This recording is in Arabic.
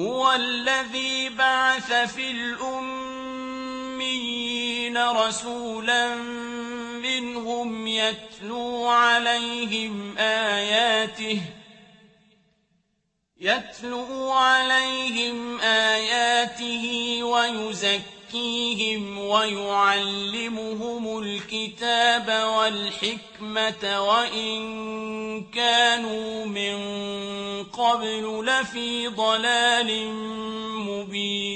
هُوَ الَّذِي بَعَثَ فِي الْأُمِّيِّينَ رَسُولًا مِّنْهُمْ يَتْلُو عَلَيْهِمْ آيَاتِهِ يَتْلُو عَلَيْهِمْ آيَاتِهِ وَيُزَكِّيهِمْ وَيُعَلِّمُهُمُ الْكِتَابَ وَالْحِكْمَةَ وَإِن كَانُوا مِن قَبْلُ لَفِي ضَلَالٍ مُّبِينٍ